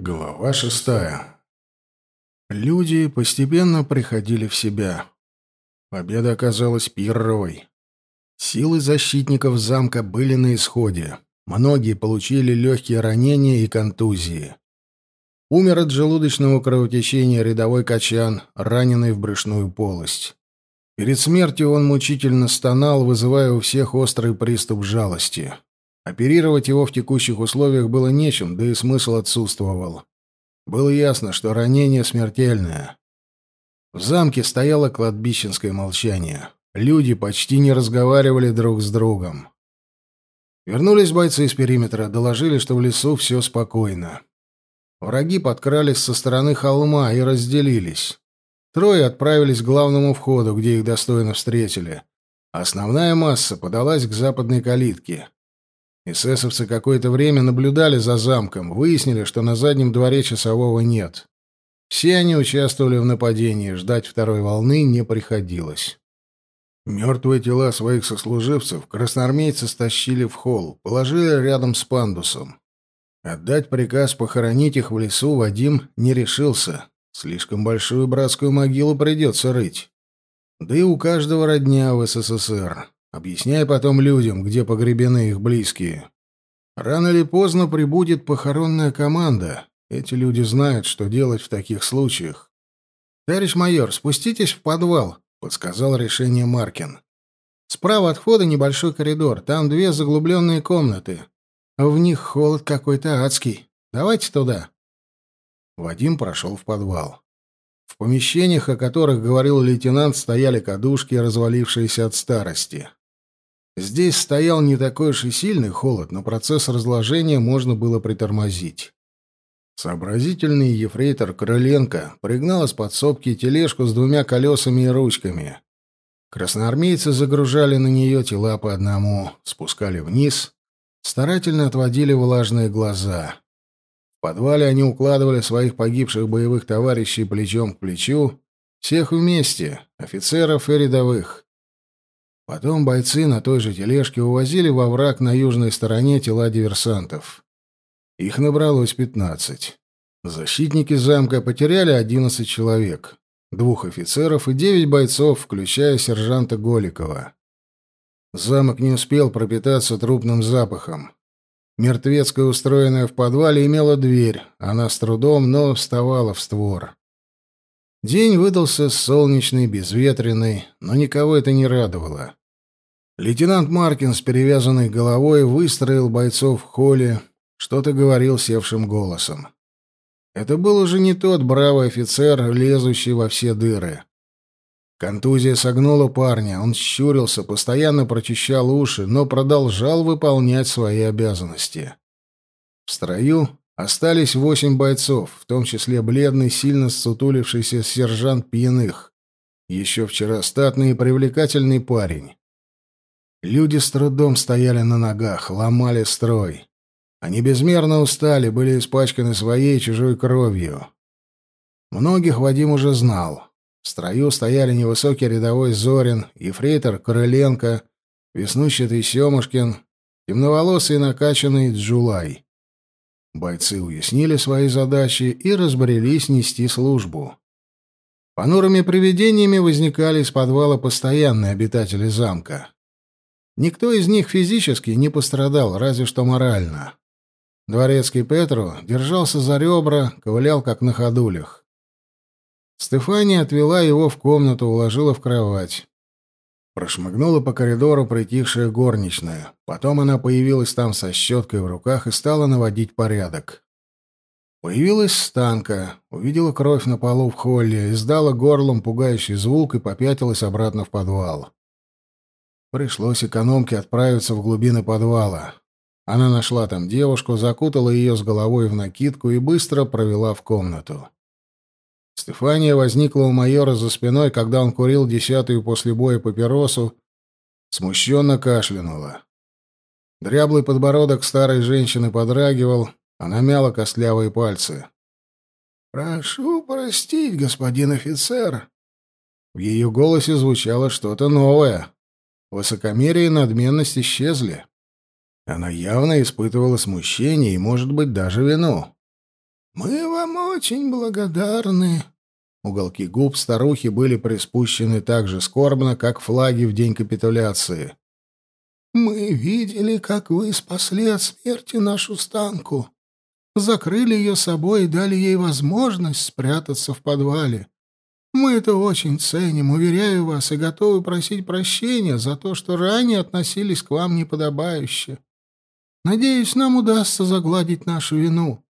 Глава шестая. Люди постепенно приходили в себя. Победа оказалась пирровой. Силы защитников замка были на исходе. Многие получили легкие ранения и контузии. Умер от желудочного кровотечения рядовой качан, раненый в брюшную полость. Перед смертью он мучительно стонал, вызывая у всех острый приступ жалости. Оперировать его в текущих условиях было нечем, да и смысл отсутствовал. Было ясно, что ранение смертельное. В замке стояло кладбищенское молчание. Люди почти не разговаривали друг с другом. Вернулись бойцы из периметра, доложили, что в лесу все спокойно. Враги подкрались со стороны холма и разделились. Трое отправились к главному входу, где их достойно встретили. Основная масса подалась к западной калитке. Эсэсовцы какое-то время наблюдали за замком, выяснили, что на заднем дворе часового нет. Все они участвовали в нападении, ждать второй волны не приходилось. Мертвые тела своих сослуживцев красноармейцы стащили в холл, положили рядом с пандусом. Отдать приказ похоронить их в лесу Вадим не решился. Слишком большую братскую могилу придется рыть. Да и у каждого родня в СССР. Объясняй потом людям, где погребены их близкие. Рано или поздно прибудет похоронная команда. Эти люди знают, что делать в таких случаях. «Товарищ майор, спуститесь в подвал», — подсказал решение Маркин. «Справа от входа небольшой коридор. Там две заглубленные комнаты. В них холод какой-то адский. Давайте туда». Вадим прошел в подвал. В помещениях, о которых говорил лейтенант, стояли кадушки, развалившиеся от старости. Здесь стоял не такой уж и сильный холод, но процесс разложения можно было притормозить. Сообразительный ефрейтор Крыленко пригнал из подсобки тележку с двумя колесами и ручками. Красноармейцы загружали на нее тела по одному, спускали вниз, старательно отводили влажные глаза. В подвале они укладывали своих погибших боевых товарищей плечом к плечу, всех вместе, офицеров и рядовых. Потом бойцы на той же тележке увозили во враг на южной стороне тела диверсантов. Их набралось пятнадцать. Защитники замка потеряли одиннадцать человек. Двух офицеров и девять бойцов, включая сержанта Голикова. Замок не успел пропитаться трупным запахом. Мертвецкая, устроенная в подвале, имела дверь. Она с трудом, но вставала в створ. День выдался солнечный, безветренный, но никого это не радовало. Лейтенант Маркин с перевязанной головой выстроил бойцов в холле, что-то говорил севшим голосом. Это был уже не тот бравый офицер, лезущий во все дыры. Контузия согнула парня, он щурился, постоянно прочищал уши, но продолжал выполнять свои обязанности. В строю остались восемь бойцов, в том числе бледный, сильно ссутулившийся сержант пьяных. Еще вчера статный и привлекательный парень. Люди с трудом стояли на ногах, ломали строй. Они безмерно устали, были испачканы своей и чужой кровью. Многих Вадим уже знал. В строю стояли невысокий рядовой Зорин, ефрейтор Крыленко, веснущатый Семушкин, темноволосый и накачанный Джулай. Бойцы уяснили свои задачи и разбрелись нести службу. Понурыми привидениями возникали из подвала постоянные обитатели замка. Никто из них физически не пострадал, разве что морально. Дворецкий Петру держался за ребра, ковылял как на ходулях. Стефания отвела его в комнату, уложила в кровать. Прошмыгнула по коридору притихшая горничная. Потом она появилась там со щеткой в руках и стала наводить порядок. Появилась Станка, увидела кровь на полу в холле, издала горлом пугающий звук и попятилась обратно в подвал. Пришлось экономке отправиться в глубины подвала. Она нашла там девушку, закутала ее с головой в накидку и быстро провела в комнату. Стефания возникла у майора за спиной, когда он курил десятую после боя папиросу, смущенно кашлянула. Дряблый подбородок старой женщины подрагивал, она мяла костлявые пальцы. «Прошу простить, господин офицер». В ее голосе звучало что-то новое. Высокомерие и надменность исчезли. Она явно испытывала смущение и, может быть, даже вину. Мы вам очень благодарны. Уголки губ старухи были приспущены так же скорбно, как флаги в день капитуляции. Мы видели, как вы спасли от смерти нашу станку, закрыли ее собой и дали ей возможность спрятаться в подвале. Мы это очень ценим, уверяю вас, и готовы просить прощения за то, что ранее относились к вам неподобающе. Надеюсь, нам удастся загладить нашу вину.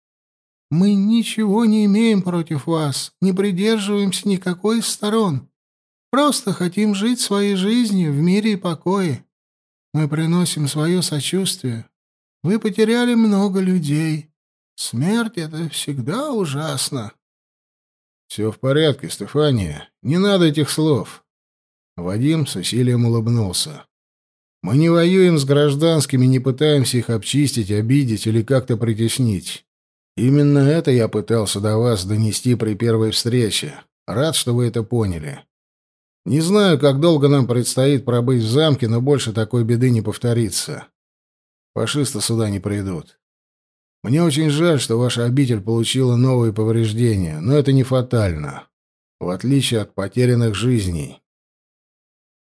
Мы ничего не имеем против вас, не придерживаемся никакой из сторон. Просто хотим жить своей жизнью в мире и покое. Мы приносим свое сочувствие. Вы потеряли много людей. Смерть — это всегда ужасно. «Все в порядке, Стефания. Не надо этих слов». Вадим с усилием улыбнулся. «Мы не воюем с гражданскими, не пытаемся их обчистить, обидеть или как-то притеснить. Именно это я пытался до вас донести при первой встрече. Рад, что вы это поняли. Не знаю, как долго нам предстоит пробыть в замке, но больше такой беды не повторится. Фашисты сюда не придут. Мне очень жаль, что ваша обитель получила новые повреждения, но это не фатально, в отличие от потерянных жизней.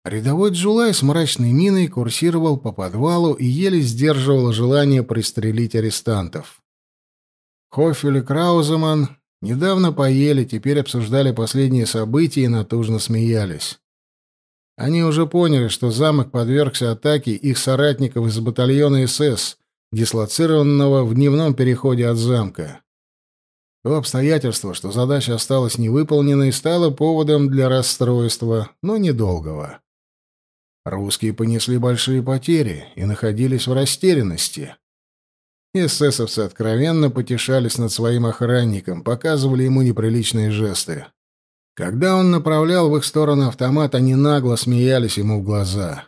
Рядовой Джулай с мрачной миной курсировал по подвалу и еле сдерживал желание пристрелить арестантов. Хоффель и Крауземан недавно поели, теперь обсуждали последние события и натужно смеялись. Они уже поняли, что замок подвергся атаке их соратников из батальона СС, дислоцированного в дневном переходе от замка. То обстоятельство, что задача осталась невыполненной, стало поводом для расстройства, но недолгого. Русские понесли большие потери и находились в растерянности. Эсэсовцы откровенно потешались над своим охранником, показывали ему неприличные жесты. Когда он направлял в их сторону автомат, они нагло смеялись ему в глаза.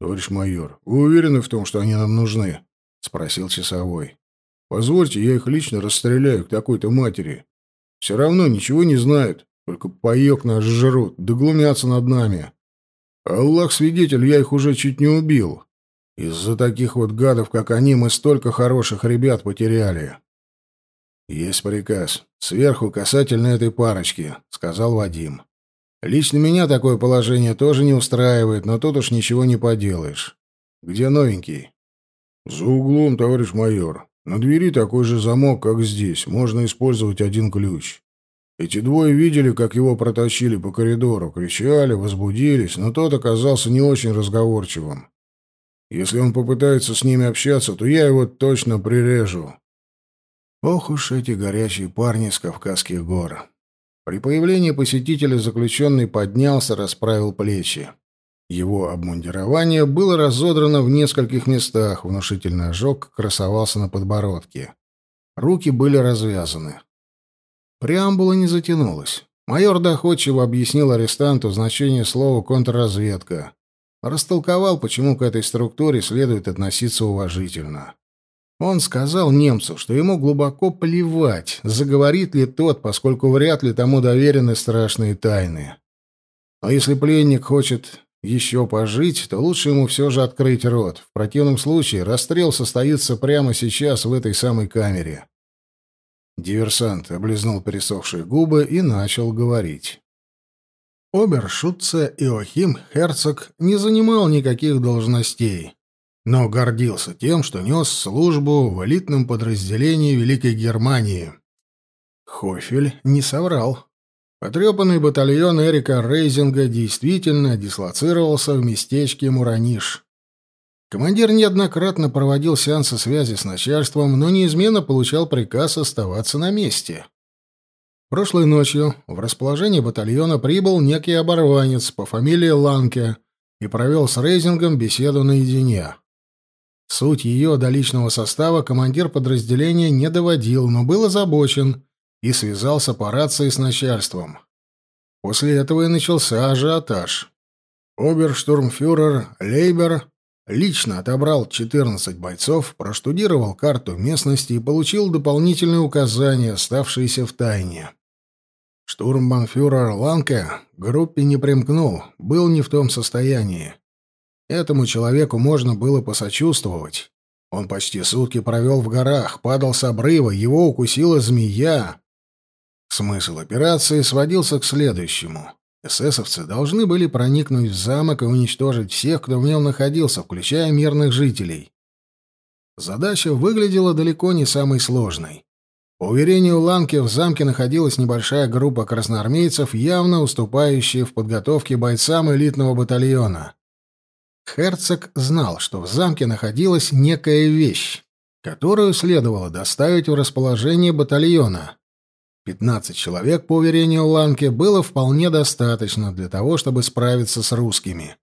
«Товарищ майор, вы уверены в том, что они нам нужны?» — спросил часовой. «Позвольте, я их лично расстреляю к такой-то матери. Все равно ничего не знают, только паек наш жрут, да глумятся над нами. Аллах свидетель, я их уже чуть не убил. Из-за таких вот гадов, как они, мы столько хороших ребят потеряли». «Есть приказ. Сверху касательно этой парочки», — сказал Вадим. Лично меня такое положение тоже не устраивает, но тут уж ничего не поделаешь. Где новенький? За углом, товарищ майор. На двери такой же замок, как здесь. Можно использовать один ключ. Эти двое видели, как его протащили по коридору, кричали, возбудились, но тот оказался не очень разговорчивым. Если он попытается с ними общаться, то я его точно прирежу. Ох уж эти горячие парни с Кавказских гор. При появлении посетителя заключенный поднялся, расправил плечи. Его обмундирование было разодрано в нескольких местах, внушительный ожог красовался на подбородке. Руки были развязаны. Преамбула не затянулась. Майор доходчиво объяснил арестанту значение слова «контрразведка». Растолковал, почему к этой структуре следует относиться уважительно. Он сказал немцу, что ему глубоко плевать, заговорит ли тот, поскольку вряд ли тому доверены страшные тайны. Но если пленник хочет еще пожить, то лучше ему все же открыть рот. В противном случае расстрел состоится прямо сейчас в этой самой камере. Диверсант облизнул пересохшие губы и начал говорить. Обершутце Иохим Херцог не занимал никаких должностей но гордился тем, что нес службу в элитном подразделении Великой Германии. Хофель не соврал. Потрепанный батальон Эрика Рейзинга действительно дислоцировался в местечке Мураниш. Командир неоднократно проводил сеансы связи с начальством, но неизменно получал приказ оставаться на месте. Прошлой ночью в расположение батальона прибыл некий оборванец по фамилии Ланке и провел с Рейзингом беседу наедине. Суть ее до личного состава командир подразделения не доводил, но был озабочен и связался по рации с начальством. После этого и начался ажиотаж. Оберштурмфюрер Лейбер лично отобрал 14 бойцов, проштудировал карту местности и получил дополнительные указания, оставшиеся в тайне. Штурмбанфюрер Ланке группе не примкнул, был не в том состоянии. Этому человеку можно было посочувствовать. Он почти сутки провел в горах, падал с обрыва, его укусила змея. Смысл операции сводился к следующему. Эсэсовцы должны были проникнуть в замок и уничтожить всех, кто в нем находился, включая мирных жителей. Задача выглядела далеко не самой сложной. По уверению Ланки, в замке находилась небольшая группа красноармейцев, явно уступающая в подготовке бойцам элитного батальона. Херцог знал, что в замке находилась некая вещь, которую следовало доставить в расположение батальона. Пятнадцать человек, по уверению Ланки, было вполне достаточно для того, чтобы справиться с русскими.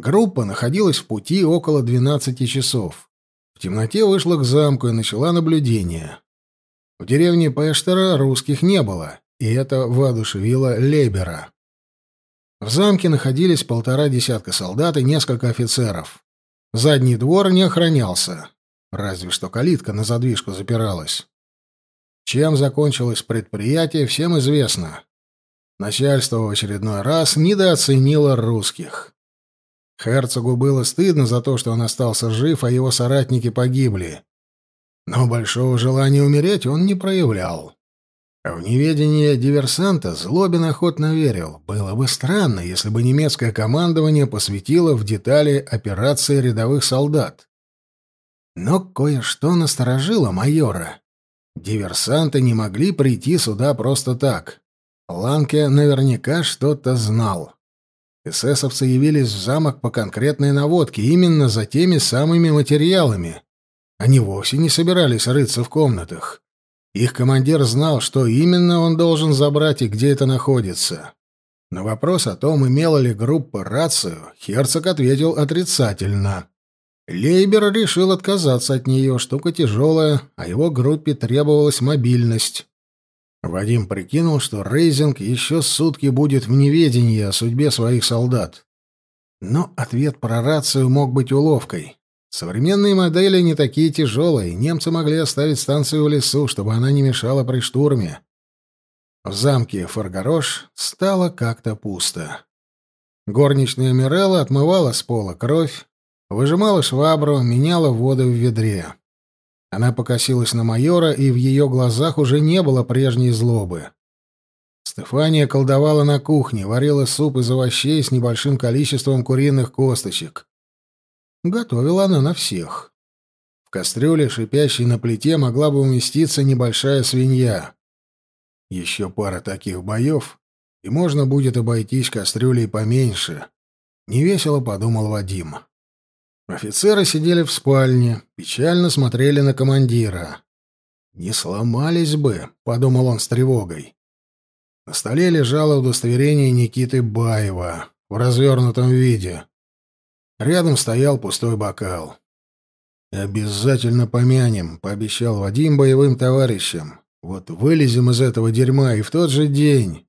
Группа находилась в пути около 12 часов. В темноте вышла к замку и начала наблюдение. В деревне Пештера русских не было, и это воодушевило Лебера. В замке находились полтора десятка солдат и несколько офицеров. Задний двор не охранялся, разве что калитка на задвижку запиралась. Чем закончилось предприятие, всем известно. Начальство в очередной раз недооценило русских. Херцогу было стыдно за то, что он остался жив, а его соратники погибли. Но большого желания умереть он не проявлял. В неведение диверсанта Злобин охотно верил. Было бы странно, если бы немецкое командование посвятило в детали операции рядовых солдат. Но кое-что насторожило майора. Диверсанты не могли прийти сюда просто так. Ланке наверняка что-то знал. Эсэсовцы явились в замок по конкретной наводке, именно за теми самыми материалами, они вовсе не собирались рыться в комнатах. Их командир знал, что именно он должен забрать и где это находится. На вопрос о том, имела ли группа рацию, Херцог ответил отрицательно. Лейбер решил отказаться от нее, штука тяжелая, а его группе требовалась мобильность. Вадим прикинул, что Рейзинг еще сутки будет в неведении о судьбе своих солдат. Но ответ про рацию мог быть уловкой. Современные модели не такие тяжелые, немцы могли оставить станцию в лесу, чтобы она не мешала при штурме. В замке Фаргарош стало как-то пусто. Горничная Мирелла отмывала с пола кровь, выжимала швабру, меняла воду в ведре. Она покосилась на майора, и в ее глазах уже не было прежней злобы. Стефания колдовала на кухне, варила суп из овощей с небольшим количеством куриных косточек. Готовила она на всех. В кастрюле, шипящей на плите, могла бы уместиться небольшая свинья. Еще пара таких боев, и можно будет обойтись кастрюлей поменьше. Невесело подумал Вадим. Офицеры сидели в спальне, печально смотрели на командира. «Не сломались бы», — подумал он с тревогой. На столе лежало удостоверение Никиты Баева в развернутом виде. Рядом стоял пустой бокал. «Обязательно помянем», — пообещал Вадим боевым товарищам. «Вот вылезем из этого дерьма и в тот же день».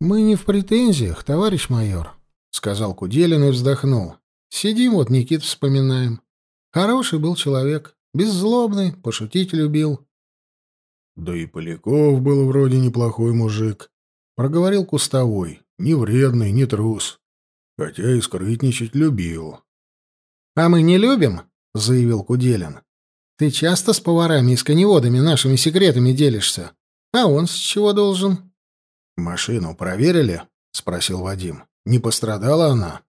«Мы не в претензиях, товарищ майор», — сказал Куделин и вздохнул. «Сидим вот, Никит, вспоминаем. Хороший был человек, беззлобный, пошутить любил». «Да и Поляков был вроде неплохой мужик», — проговорил Кустовой. «Не вредный, не трус хотя и скрытничать любил. — А мы не любим, — заявил Куделин. — Ты часто с поварами и с коневодами нашими секретами делишься. А он с чего должен? — Машину проверили? — спросил Вадим. — Не пострадала она?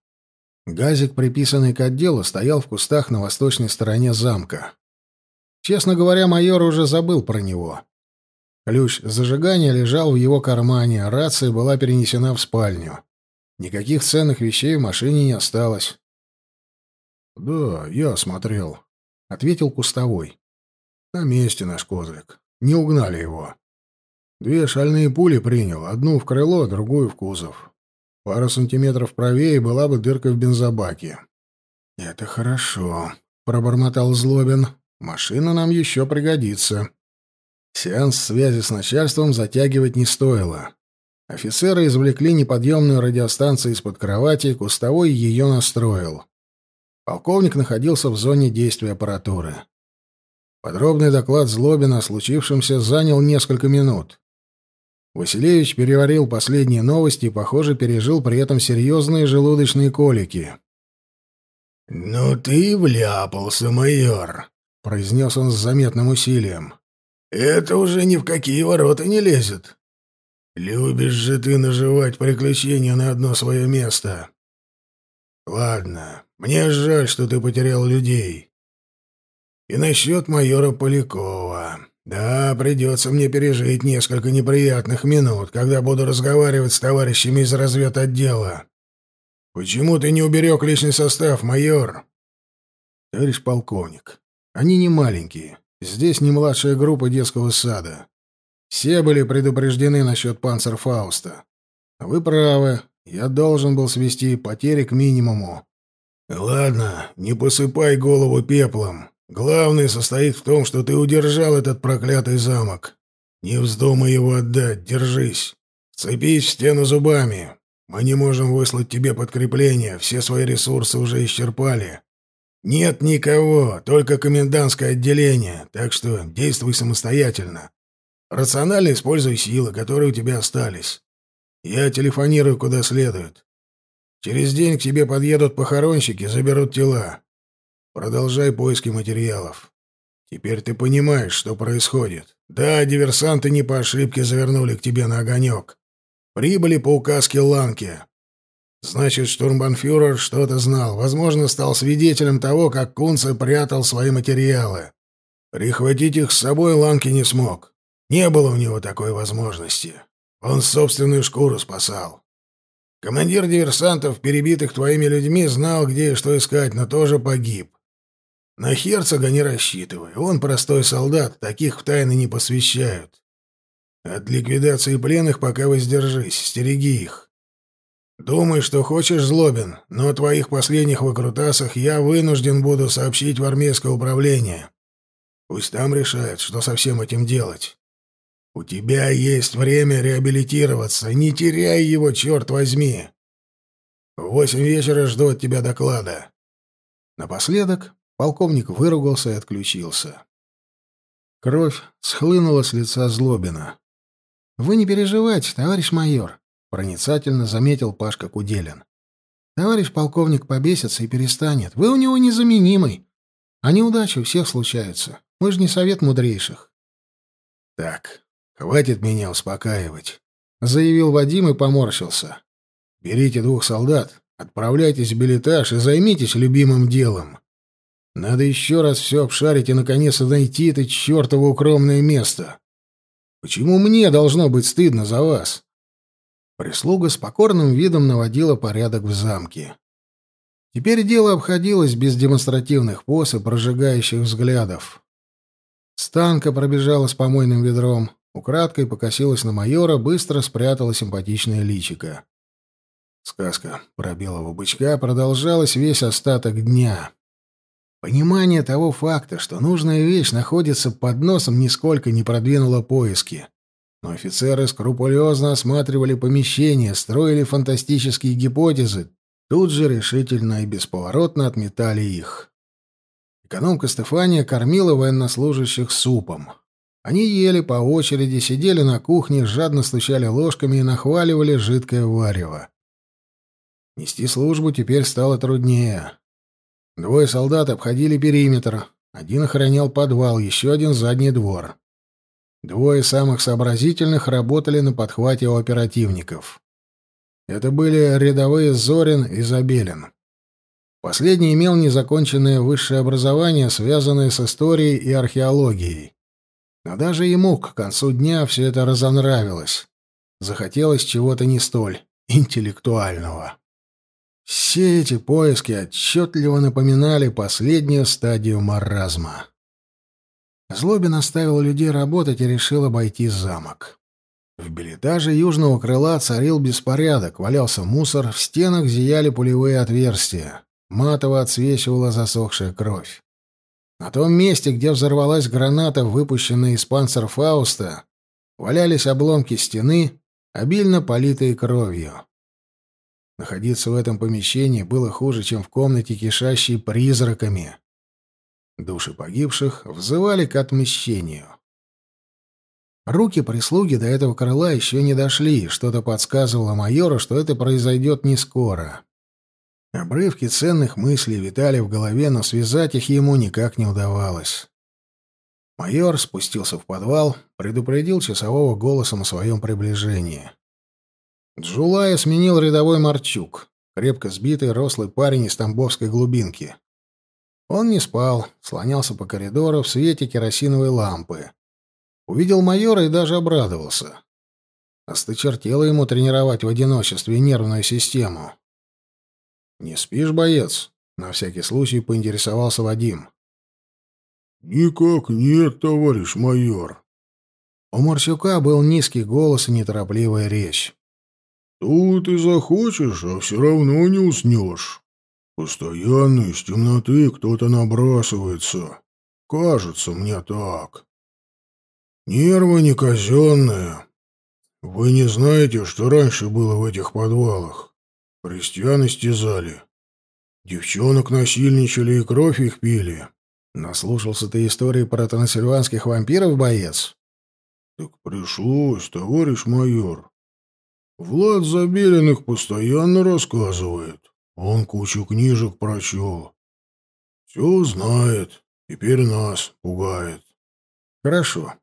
Газик, приписанный к отделу, стоял в кустах на восточной стороне замка. Честно говоря, майор уже забыл про него. Ключ зажигания лежал в его кармане, рация была перенесена в спальню. Никаких ценных вещей в машине не осталось. «Да, я смотрел», — ответил Кустовой. «На месте наш козлик. Не угнали его. Две шальные пули принял, одну в крыло, другую в кузов. Пару сантиметров правее была бы дырка в бензобаке». «Это хорошо», — пробормотал Злобин. «Машина нам еще пригодится». Сеанс связи с начальством затягивать не стоило. Офицеры извлекли неподъемную радиостанцию из-под кровати, Кустовой ее настроил. Полковник находился в зоне действия аппаратуры. Подробный доклад Злобина о случившемся занял несколько минут. Василевич переварил последние новости и, похоже, пережил при этом серьезные желудочные колики. «Ну ты вляпался, майор», — произнес он с заметным усилием. «Это уже ни в какие ворота не лезет. Любишь же ты наживать приключения на одно свое место. Ладно, мне жаль, что ты потерял людей. И насчет майора Полякова. Да, придется мне пережить несколько неприятных минут, когда буду разговаривать с товарищами из разведотдела. Почему ты не уберег личный состав, майор? Товарищ полковник, они не маленькие. Здесь не младшая группа детского сада. Все были предупреждены насчет панцерфауста. Вы правы, я должен был свести потери к минимуму. Ладно, не посыпай голову пеплом. Главное состоит в том, что ты удержал этот проклятый замок. Не вздумай его отдать, держись. Цепись в стену зубами. Мы не можем выслать тебе подкрепление, все свои ресурсы уже исчерпали. Нет никого, только комендантское отделение, так что действуй самостоятельно. Рационально используй силы, которые у тебя остались. Я телефонирую куда следует. Через день к тебе подъедут похоронщики, заберут тела. Продолжай поиски материалов. Теперь ты понимаешь, что происходит. Да, диверсанты не по ошибке завернули к тебе на огонек. Прибыли по указке Ланки. Значит, штурмбанфюрер что-то знал. Возможно, стал свидетелем того, как Кунце прятал свои материалы. Прихватить их с собой Ланки не смог. Не было у него такой возможности. Он собственную шкуру спасал. Командир диверсантов, перебитых твоими людьми, знал, где и что искать, но тоже погиб. На Херцога не рассчитывай. Он простой солдат, таких в тайны не посвящают. От ликвидации пленных пока воздержись, стереги их. Думай, что хочешь, Злобин, но о твоих последних выкрутасах я вынужден буду сообщить в армейское управление. Пусть там решают, что со всем этим делать. У тебя есть время реабилитироваться. Не теряй его, черт возьми. В восемь вечера жду от тебя доклада. Напоследок полковник выругался и отключился. Кровь схлынула с лица Злобина. «Вы не переживайте, товарищ майор», — проницательно заметил Пашка Куделин. «Товарищ полковник побесится и перестанет. Вы у него незаменимый. А неудачи у всех случаются. Мы же не совет мудрейших». «Так, «Хватит меня успокаивать», — заявил Вадим и поморщился. «Берите двух солдат, отправляйтесь в билетаж и займитесь любимым делом. Надо еще раз все обшарить и, наконец, найти это чертово укромное место. Почему мне должно быть стыдно за вас?» Прислуга с покорным видом наводила порядок в замке. Теперь дело обходилось без демонстративных поз и прожигающих взглядов. Станка пробежала с помойным ведром, Украдкой покосилась на майора, быстро спрятала симпатичное личико. Сказка про белого бычка продолжалась весь остаток дня. Понимание того факта, что нужная вещь находится под носом, нисколько не продвинуло поиски. Но офицеры скрупулезно осматривали помещение, строили фантастические гипотезы, тут же решительно и бесповоротно отметали их. Экономка Стефания кормила военнослужащих супом. Они ели по очереди, сидели на кухне, жадно стучали ложками и нахваливали жидкое варево. Нести службу теперь стало труднее. Двое солдат обходили периметр. Один охранял подвал, еще один — задний двор. Двое самых сообразительных работали на подхвате у оперативников. Это были рядовые Зорин и Забелин. Последний имел незаконченное высшее образование, связанное с историей и археологией. Но даже ему к концу дня все это разонравилось. Захотелось чего-то не столь интеллектуального. Все эти поиски отчетливо напоминали последнюю стадию маразма. Злобин оставил людей работать и решил обойти замок. В билетаже южного крыла царил беспорядок, валялся мусор, в стенах зияли пулевые отверстия, матово отсвечивала засохшая кровь. На том месте, где взорвалась граната, выпущенная из панцерфауста, валялись обломки стены, обильно политые кровью. Находиться в этом помещении было хуже, чем в комнате, кишащей призраками. Души погибших взывали к отмщению. Руки прислуги до этого крыла еще не дошли, что-то подсказывало майору, что это произойдет не скоро. Обрывки ценных мыслей витали в голове, но связать их ему никак не удавалось. Майор спустился в подвал, предупредил часового голосом о своем приближении. Джулая сменил рядовой Марчук, крепко сбитый рослый парень из Тамбовской глубинки. Он не спал, слонялся по коридору в свете керосиновой лампы. Увидел майора и даже обрадовался. Осточертело ему тренировать в одиночестве нервную систему. «Не спишь, боец?» — на всякий случай поинтересовался Вадим. «Никак нет, товарищ майор». У Марчука был низкий голос и неторопливая речь. «Тут и захочешь, а все равно не уснешь. Постоянно из темноты кто-то набрасывается. Кажется мне так. Нервы не казенные. Вы не знаете, что раньше было в этих подвалах? Крестьян истязали. Девчонок насильничали и кровь их пили. Наслушался ты истории про трансильванских вампиров, боец? Так пришлось, товарищ майор. Влад Забелин постоянно рассказывает. Он кучу книжек прочел. Все знает. Теперь нас пугает. Хорошо.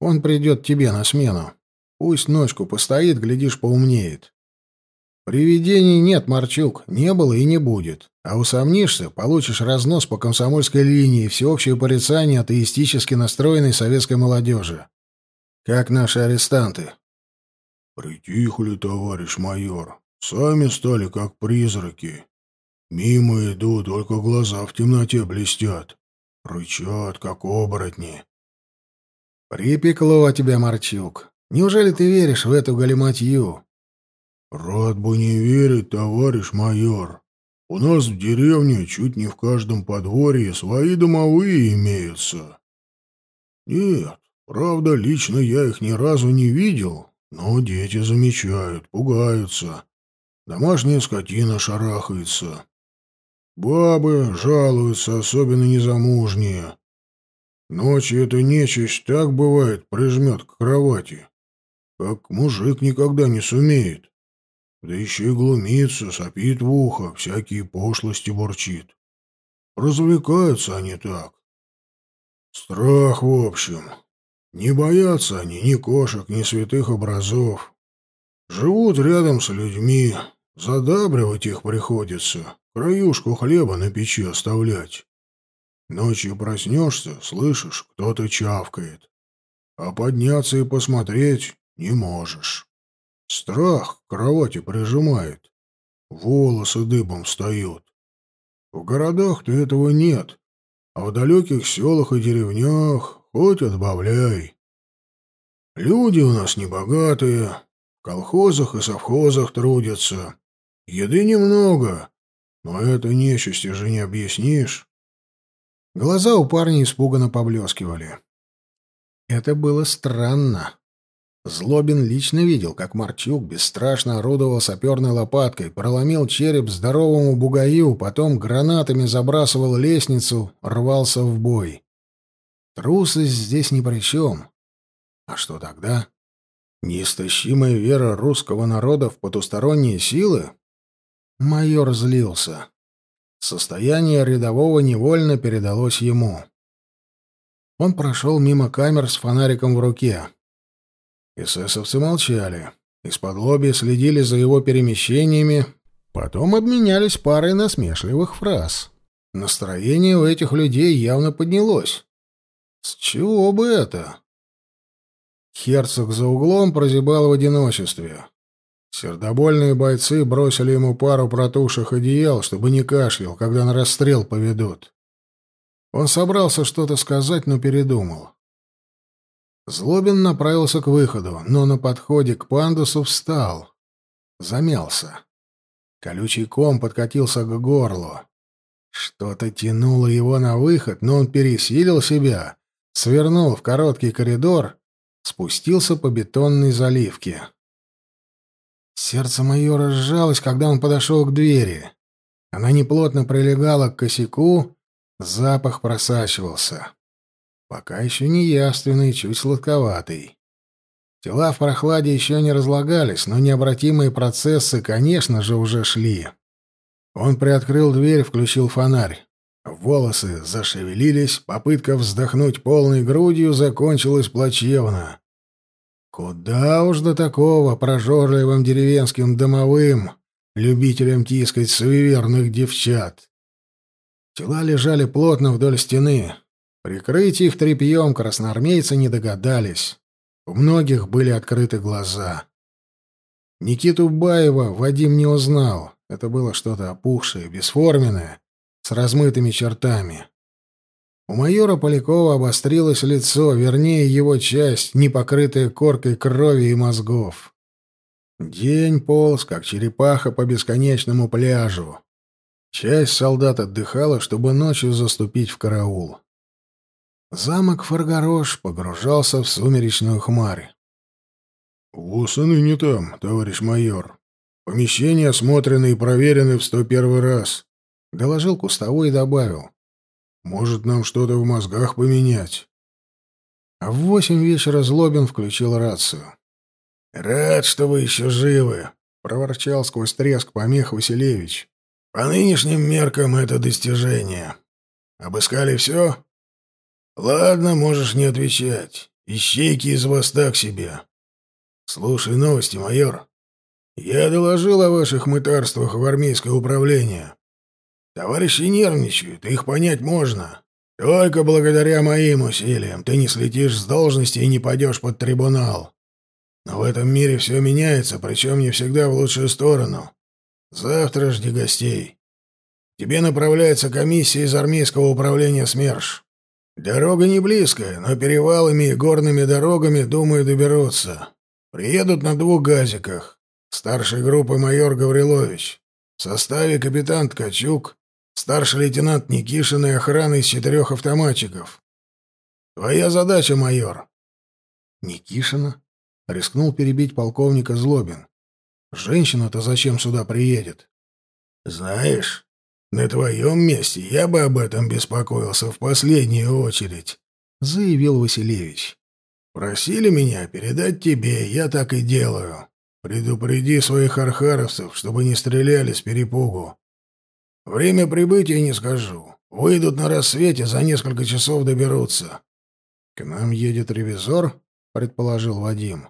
Он придет тебе на смену. Пусть ночку постоит, глядишь, поумнеет. Привидений нет, Марчук, не было и не будет. А усомнишься, получишь разнос по комсомольской линии и всеобщее порицание атеистически настроенной советской молодежи. Как наши арестанты. Притихли, товарищ майор. Сами стали как призраки. Мимо иду, только глаза в темноте блестят. Рычат, как оборотни. Припекло тебя, Марчук. Неужели ты веришь в эту галиматью? «Рад бы не верить, товарищ майор. У нас в деревне чуть не в каждом подворье свои домовые имеются. Нет, правда, лично я их ни разу не видел, но дети замечают, пугаются. Домашняя скотина шарахается. Бабы жалуются, особенно незамужние. Ночью эта нечисть так бывает прижмет к кровати, как мужик никогда не сумеет. Да еще и глумится, сопит в ухо, всякие пошлости бурчит. Развлекаются они так. Страх, в общем. Не боятся они ни кошек, ни святых образов. Живут рядом с людьми, задабривать их приходится, краюшку хлеба на печи оставлять. Ночью проснешься, слышишь, кто-то чавкает, а подняться и посмотреть не можешь. Страх к кровати прижимает. Волосы дыбом встают. В городах-то этого нет, а в далеких селах и деревнях хоть отбавляй. Люди у нас небогатые, в колхозах и совхозах трудятся. Еды немного, но это нечисти же не объяснишь. Глаза у парня испуганно поблескивали. Это было странно. Злобин лично видел, как Марчук бесстрашно орудовал саперной лопаткой, проломил череп здоровому бугаю, потом гранатами забрасывал лестницу, рвался в бой. Трусость здесь ни при чем. А что тогда? Неистощимая вера русского народа в потусторонние силы? Майор злился. Состояние рядового невольно передалось ему. Он прошел мимо камер с фонариком в руке. Эсэсовцы молчали. Из-под лобья следили за его перемещениями, потом обменялись парой насмешливых фраз. Настроение у этих людей явно поднялось. С чего бы это? Херцог за углом прозябал в одиночестве. Сердобольные бойцы бросили ему пару протуших одеял, чтобы не кашлял, когда на расстрел поведут. Он собрался что-то сказать, но передумал. Злобин направился к выходу, но на подходе к пандусу встал. Замялся. Колючий ком подкатился к горлу. Что-то тянуло его на выход, но он пересилил себя, свернул в короткий коридор, спустился по бетонной заливке. Сердце майора сжалось, когда он подошел к двери. Она неплотно прилегала к косяку, запах просачивался. Пока еще не явственный, чуть сладковатый. Тела в прохладе еще не разлагались, но необратимые процессы, конечно же, уже шли. Он приоткрыл дверь, включил фонарь. Волосы зашевелились, попытка вздохнуть полной грудью закончилась плачевно. Куда уж до такого прожорливым деревенским домовым, любителям тискать суеверных девчат. Тела лежали плотно вдоль стены. Прикрыть их тряпьем красноармейцы не догадались. У многих были открыты глаза. Никиту Баева Вадим не узнал. Это было что-то опухшее, бесформенное, с размытыми чертами. У майора Полякова обострилось лицо, вернее, его часть, не покрытая коркой крови и мозгов. День полз, как черепаха по бесконечному пляжу. Часть солдат отдыхала, чтобы ночью заступить в караул. Замок Фаргарош погружался в сумеречную хмарь. «Восаны не там, товарищ майор. Помещения осмотрены и проверены в сто первый раз», — доложил Кустовой и добавил. «Может, нам что-то в мозгах поменять?» А в восемь вечера Злобин включил рацию. «Рад, что вы еще живы», — проворчал сквозь треск помех Василевич. «По нынешним меркам это достижение. Обыскали все?» Ладно, можешь не отвечать. Ищейки из вас так себе. Слушай новости, майор. Я доложил о ваших мытарствах в армейское управление. Товарищи нервничают, их понять можно. Только благодаря моим усилиям ты не слетишь с должности и не пойдешь под трибунал. Но в этом мире все меняется, причем не всегда в лучшую сторону. Завтра жди гостей. Тебе направляется комиссия из армейского управления СМЕРШ. Дорога не близкая, но перевалами и горными дорогами, думаю, доберутся. Приедут на двух газиках. Старшей группы майор Гаврилович. В составе капитан Ткачук, старший лейтенант Никишин и охрана из четырех автоматчиков. Твоя задача, майор. Никишина? Рискнул перебить полковника Злобин. Женщина-то зачем сюда приедет? Знаешь, на твоем месте я бы об этом беспокоился в последнюю очередь, заявил Василевич. Просили меня передать тебе, я так и делаю. Предупреди своих архаровцев, чтобы не стреляли с перепугу. Время прибытия не скажу. Выйдут на рассвете, за несколько часов доберутся. К нам едет ревизор, предположил Вадим.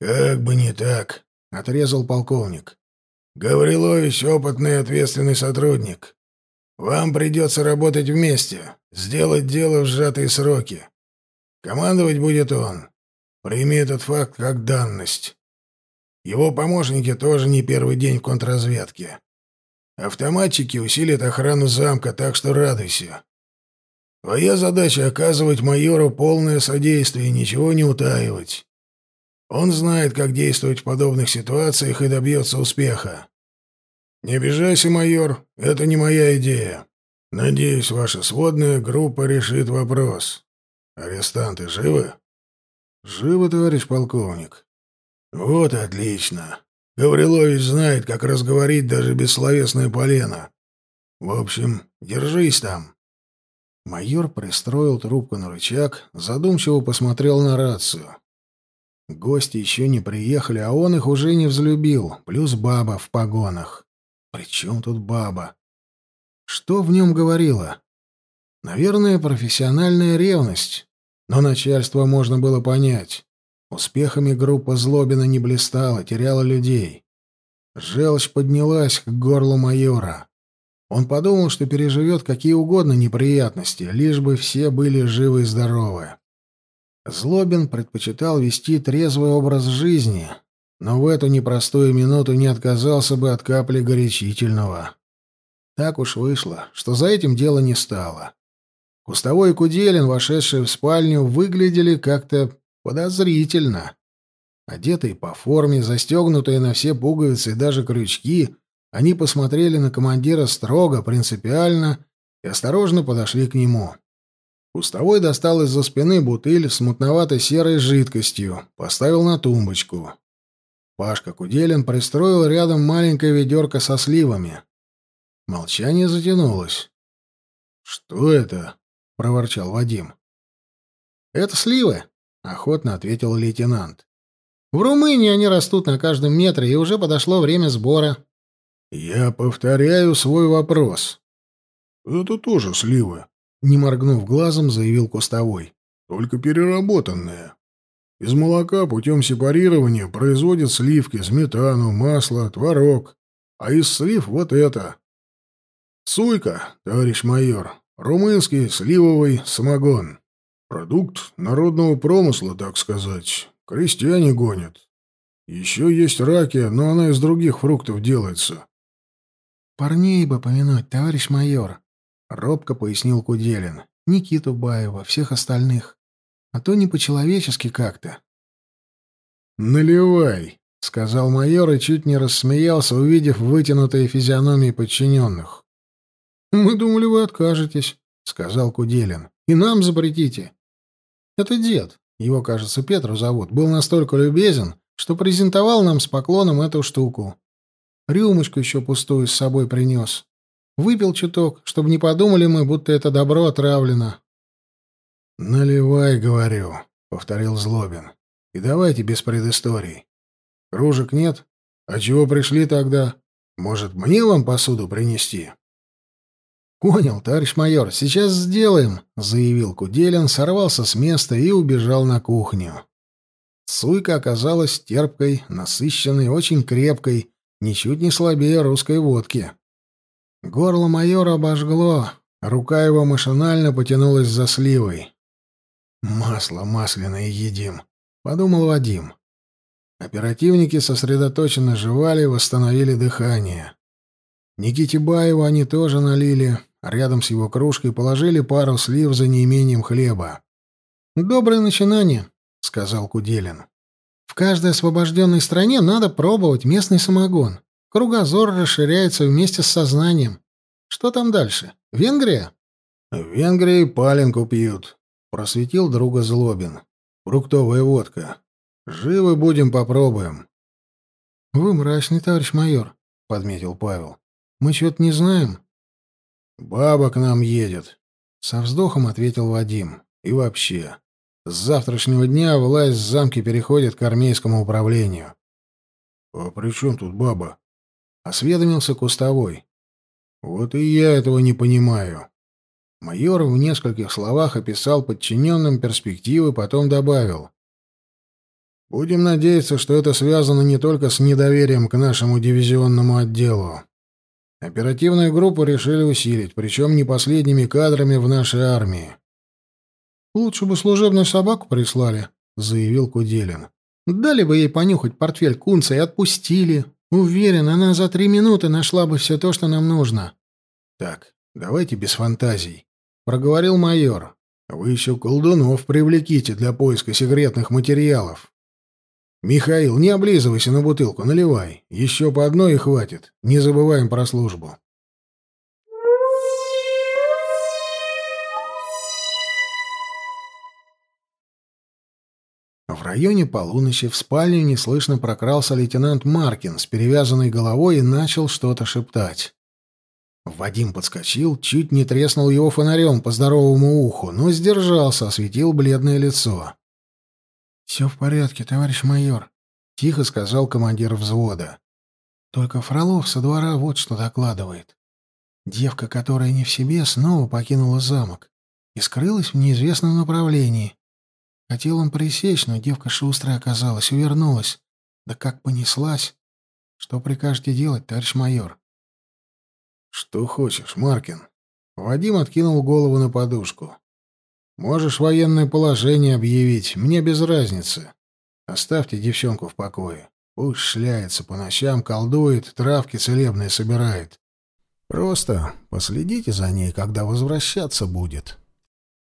Как бы не так, отрезал полковник. Гаврилович — опытный и ответственный сотрудник. Вам придется работать вместе, сделать дело в сжатые сроки. Командовать будет он. Прими этот факт как данность. Его помощники тоже не первый день в контрразведке. Автоматчики усилят охрану замка, так что радуйся. Твоя задача — оказывать майору полное содействие и ничего не утаивать. Он знает, как действовать в подобных ситуациях и добьется успеха. Не обижайся, майор, это не моя идея. Надеюсь, ваша сводная группа решит вопрос. Арестанты живы? Живы, товарищ полковник. Вот отлично. Гаврилович знает, как разговорить даже бессловесное полено. В общем, держись там. Майор пристроил трубку на рычаг, задумчиво посмотрел на рацию. Гости еще не приехали, а он их уже не взлюбил, плюс баба в погонах. При чем тут баба? Что в нем говорила? Наверное, профессиональная ревность. Но начальство можно было понять. Успехами группа Злобина не блистала, теряла людей. Желчь поднялась к горлу майора. Он подумал, что переживет какие угодно неприятности, лишь бы все были живы и здоровы. Злобин предпочитал вести трезвый образ жизни, но в эту непростую минуту не отказался бы от капли горячительного. Так уж вышло, что за этим дело не стало. Кустовой и Куделин, вошедшие в спальню, выглядели как-то подозрительно. Одетые по форме, застегнутые на все пуговицы и даже крючки, они посмотрели на командира строго, принципиально и осторожно подошли к нему. Кустовой достал из-за спины бутыль с мутновато-серой жидкостью, поставил на тумбочку. Пашка Куделин пристроил рядом маленькое ведерко со сливами. Молчание затянулось. «Что это?» — проворчал Вадим. «Это сливы», — охотно ответил лейтенант. «В Румынии они растут на каждом метре, и уже подошло время сбора». Я повторяю свой вопрос. Это тоже сливы, не моргнув глазом, заявил кустовой. Только переработанные. Из молока путем сепарирования производят сливки, сметану, масло, творог. А из слив вот это. Суйка, товарищ майор, румынский сливовый самогон. Продукт народного промысла, так сказать. Крестьяне гонят. Еще есть раки, но она из других фруктов делается. «Парней бы помянуть, товарищ майор», — робко пояснил Куделин. «Никиту Баева, всех остальных. А то не по-человечески как-то». «Наливай», — сказал майор и чуть не рассмеялся, увидев вытянутые физиономии подчиненных. «Мы думали, вы откажетесь», — сказал Куделин. «И нам запретите». «Это дед, его, кажется, Петру зовут, был настолько любезен, что презентовал нам с поклоном эту штуку. Рюмочку еще пустую с собой принес. Выпил чуток, чтобы не подумали мы, будто это добро отравлено. «Наливай, говорю», — повторил Злобин. «И давайте без предысторий. Кружек нет? А чего пришли тогда? Может, мне вам посуду принести?» «Понял, товарищ майор, сейчас сделаем», — заявил Куделин, сорвался с места и убежал на кухню. Суйка оказалась терпкой, насыщенной, очень крепкой, ничуть не слабее русской водки. Горло майора обожгло, рука его машинально потянулась за сливой. «Масло масляное едим», — подумал Вадим. Оперативники сосредоточенно жевали, восстановили дыхание. Никите Баеву они тоже налили, рядом с его кружкой положили пару слив за неимением хлеба. «Доброе начинание», — сказал Куделин. В каждой освобожденной стране надо пробовать местный самогон. Кругозор расширяется вместе с сознанием. Что там дальше? Венгрия? В Венгрии паленку пьют, просветил друга Злобин. Фруктовая водка. Живы будем, попробуем. Вы мрачный, товарищ майор, подметил Павел. Мы что-то не знаем. Баба к нам едет, со вздохом ответил Вадим. И вообще, с завтрашнего дня власть в замке переходит к армейскому управлению. — А при чем тут баба? — осведомился Кустовой. — Вот и я этого не понимаю. Майор в нескольких словах описал подчиненным перспективы, потом добавил. «Будем надеяться, что это связано не только с недоверием к нашему дивизионному отделу. Оперативную группу решили усилить, причем не последними кадрами в нашей армии. «Лучше бы служебную собаку прислали», — заявил Куделин. «Дали бы ей понюхать портфель кунца и отпустили. Уверен, она за три минуты нашла бы все то, что нам нужно». «Так, давайте без фантазий», — проговорил майор. «Вы еще колдунов привлеките для поиска секретных материалов». «Михаил, не облизывайся на бутылку, наливай. Еще по одной и хватит. Не забываем про службу». В районе полуночи в спальню неслышно прокрался лейтенант Маркин с перевязанной головой и начал что-то шептать. Вадим подскочил, чуть не треснул его фонарем по здоровому уху, но сдержался, осветил бледное лицо. «Все в порядке, товарищ майор», — тихо сказал командир взвода. «Только Фролов со двора вот что докладывает. Девка, которая не в себе, снова покинула замок и скрылась в неизвестном направлении. Хотел он пресечь, но девка шустрая оказалась, увернулась. Да как понеслась! Что прикажете делать, товарищ майор? Что хочешь, Маркин. Вадим откинул голову на подушку. Можешь военное положение объявить, мне без разницы. Оставьте девчонку в покое. Пусть шляется по ночам, колдует, травки целебные собирает. Просто последите за ней, когда возвращаться будет.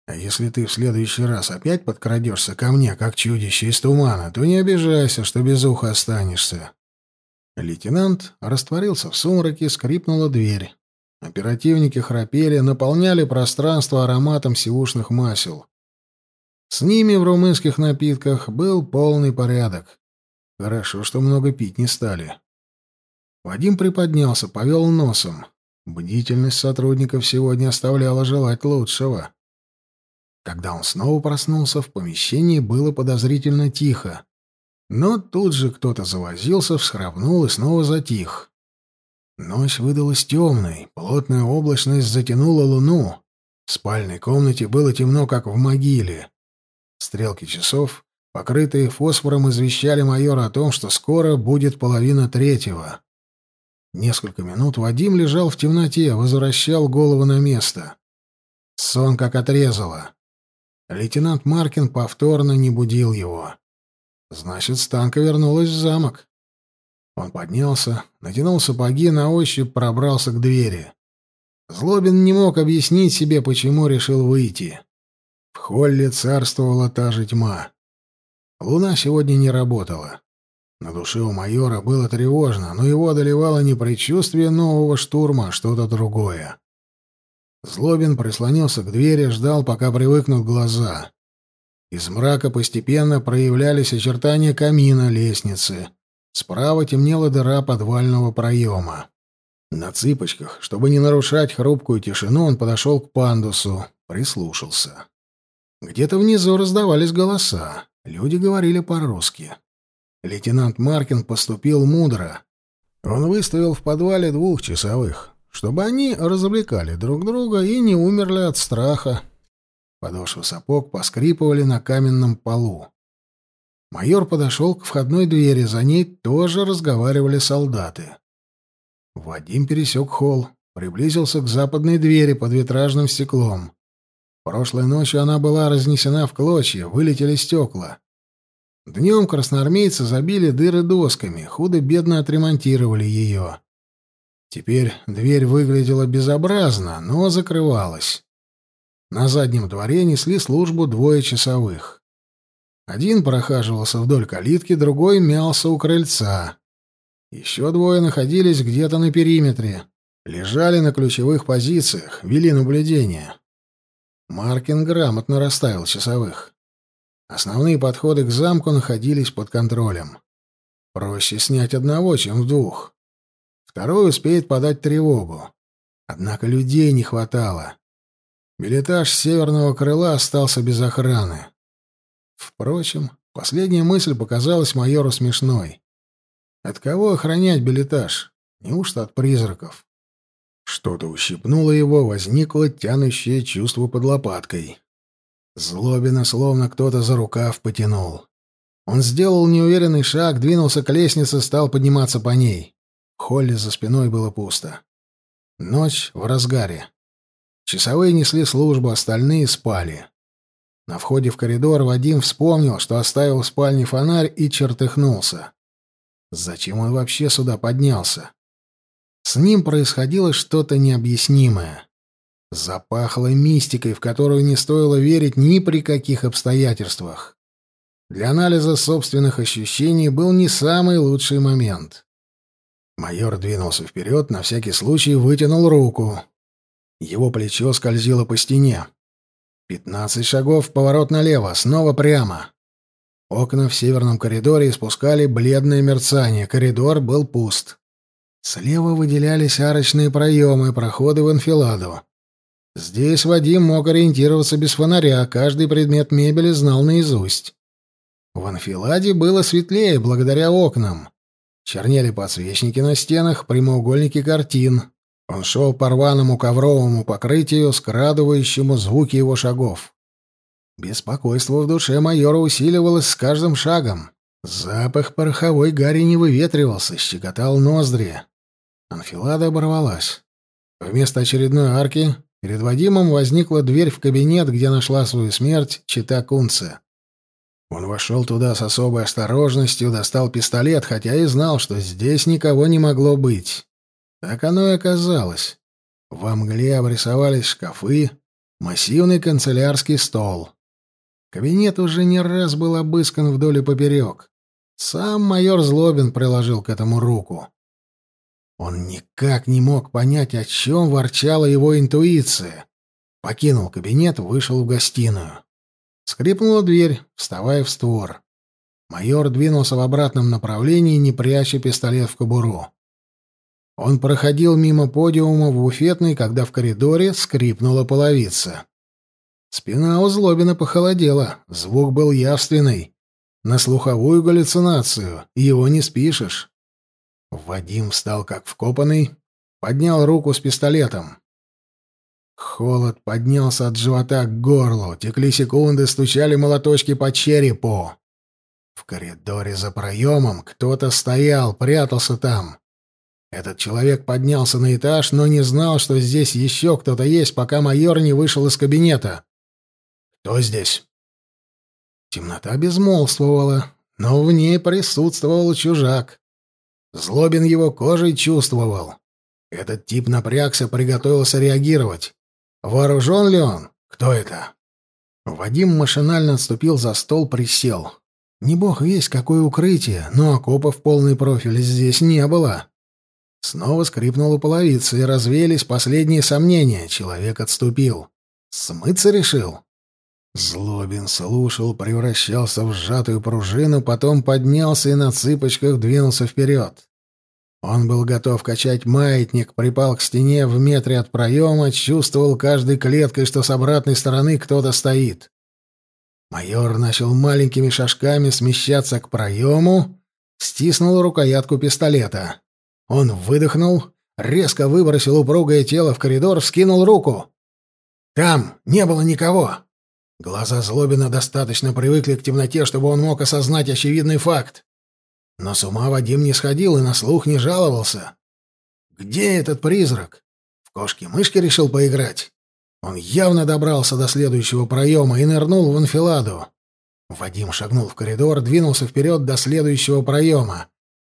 А если ты в следующий раз опять подкрадешься ко мне, как чудище из тумана, то не обижайся, что без уха останешься. Лейтенант растворился в сумраке, скрипнула дверь. Оперативники храпели, наполняли пространство ароматом сивушных масел. С ними в румынских напитках был полный порядок. Хорошо, что много пить не стали. Вадим приподнялся, повел носом. Бдительность сотрудников сегодня оставляла желать лучшего. Когда он снова проснулся, в помещении было подозрительно тихо. Но тут же кто-то завозился, всхрапнул и снова затих. Ночь выдалась темной, плотная облачность затянула луну. В спальной комнате было темно, как в могиле. Стрелки часов, покрытые фосфором, извещали майора о том, что скоро будет половина третьего. Несколько минут Вадим лежал в темноте, возвращал голову на место. Сон как отрезало. Лейтенант Маркин повторно не будил его. Значит, Станка вернулась в замок. Он поднялся, натянул сапоги, на ощупь пробрался к двери. Злобин не мог объяснить себе, почему решил выйти. В холле царствовала та же тьма. Луна сегодня не работала. На душе у майора было тревожно, но его одолевало не предчувствие нового штурма, а что-то другое. Злобин прислонился к двери, ждал, пока привыкнут глаза. Из мрака постепенно проявлялись очертания камина лестницы. Справа темнела дыра подвального проема. На цыпочках, чтобы не нарушать хрупкую тишину, он подошел к пандусу, прислушался. Где-то внизу раздавались голоса. Люди говорили по-русски. Лейтенант Маркин поступил мудро. Он выставил в подвале двух часовых, чтобы они развлекали друг друга и не умерли от страха. Подошвы сапог поскрипывали на каменном полу. Майор подошел к входной двери, за ней тоже разговаривали солдаты. Вадим пересек холл, приблизился к западной двери под витражным стеклом. Прошлой ночью она была разнесена в клочья, вылетели стекла. Днем красноармейцы забили дыры досками, худо-бедно отремонтировали ее. Теперь дверь выглядела безобразно, но закрывалась. На заднем дворе несли службу двое часовых. Один прохаживался вдоль калитки, другой мялся у крыльца. Еще двое находились где-то на периметре, лежали на ключевых позициях, вели наблюдение. Маркин грамотно расставил часовых. Основные подходы к замку находились под контролем. Проще снять одного, чем двух. Второй успеет подать тревогу. Однако людей не хватало. Билетаж северного крыла остался без охраны. Впрочем, последняя мысль показалась майору смешной. От кого охранять билетаж? Неужто от призраков? Что-то ущипнуло его, возникло тянущее чувство под лопаткой. Злобина словно кто-то за рукав потянул. Он сделал неуверенный шаг, двинулся к лестнице, стал подниматься по ней. Холле за спиной было пусто. Ночь в разгаре. Часовые несли службу, остальные спали. На входе в коридор Вадим вспомнил, что оставил в спальне фонарь и чертыхнулся. Зачем он вообще сюда поднялся? С ним происходило что-то необъяснимое. Запахло мистикой, в которую не стоило верить ни при каких обстоятельствах. Для анализа собственных ощущений был не самый лучший момент. Майор двинулся вперед, на всякий случай вытянул руку. Его плечо скользило по стене. Пятнадцать шагов, поворот налево, снова прямо. Окна в северном коридоре испускали бледное мерцание, коридор был пуст. Слева выделялись арочные проемы, проходы в анфиладу. Здесь Вадим мог ориентироваться без фонаря, каждый предмет мебели знал наизусть. В анфиладе было светлее благодаря окнам. Чернели подсвечники на стенах, прямоугольники картин. Он шел по рваному ковровому покрытию, скрадывающему звуки его шагов. Беспокойство в душе майора усиливалось с каждым шагом. Запах пороховой гари не выветривался, щекотал ноздри. Анфилада оборвалась. Вместо очередной арки перед Вадимом возникла дверь в кабинет, где нашла свою смерть чита Кунце. Он вошел туда с особой осторожностью, достал пистолет, хотя и знал, что здесь никого не могло быть. Так оно и оказалось. Во мгле обрисовались шкафы, массивный канцелярский стол. Кабинет уже не раз был обыскан вдоль и поперек. Сам майор Злобин приложил к этому руку. Он никак не мог понять, о чем ворчала его интуиция. Покинул кабинет, вышел в гостиную. Скрипнула дверь, вставая в створ. Майор двинулся в обратном направлении, не пряча пистолет в кобуру. Он проходил мимо подиума в буфетной, когда в коридоре скрипнула половица. Спина у Злобина похолодела, звук был явственный. На слуховую галлюцинацию, его не спишешь. Вадим встал как вкопанный, поднял руку с пистолетом. Холод поднялся от живота к горлу, текли секунды, стучали молоточки по черепу. В коридоре за проемом кто-то стоял, прятался там. Этот человек поднялся на этаж, но не знал, что здесь еще кто-то есть, пока майор не вышел из кабинета. «Кто здесь?» Темнота безмолвствовала, но в ней присутствовал чужак. Злобин его кожей чувствовал. Этот тип напрягся, приготовился реагировать. Вооружен ли он? Кто это? Вадим машинально отступил за стол, присел. Не бог весь какое укрытие, но окопов полный профиль здесь не было. Снова скрипнула половица, и развеялись последние сомнения. Человек отступил. Смыться решил? Злобин слушал, превращался в сжатую пружину, потом поднялся и на цыпочках двинулся вперед. Он был готов качать маятник, припал к стене в метре от проема, чувствовал каждой клеткой, что с обратной стороны кто-то стоит. Майор начал маленькими шажками смещаться к проему, стиснул рукоятку пистолета. Он выдохнул, резко выбросил упругое тело в коридор, вскинул руку. Там не было никого. Глаза Злобина достаточно привыкли к темноте, чтобы он мог осознать очевидный факт. Но с ума Вадим не сходил и на слух не жаловался. Где этот призрак? В кошки-мышки решил поиграть? Он явно добрался до следующего проема и нырнул в анфиладу. Вадим шагнул в коридор, двинулся вперед до следующего проема.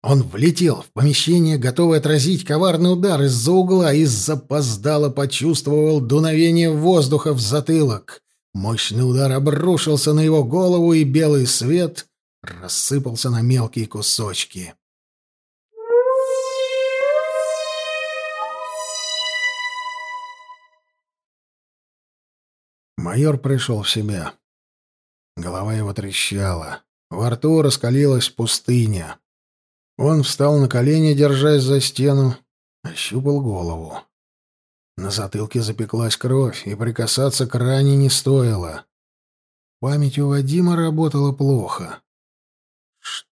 Он влетел в помещение, готовый отразить коварный удар из-за угла, и запоздало почувствовал дуновение воздуха в затылок. Мощный удар обрушился на его голову, и белый свет рассыпался на мелкие кусочки. Майор пришел в себя. Голова его трещала. Во рту раскалилась пустыня. Он встал на колени, держась за стену, ощупал голову. На затылке запеклась кровь, и прикасаться к ране не стоило. Память у Вадима работала плохо.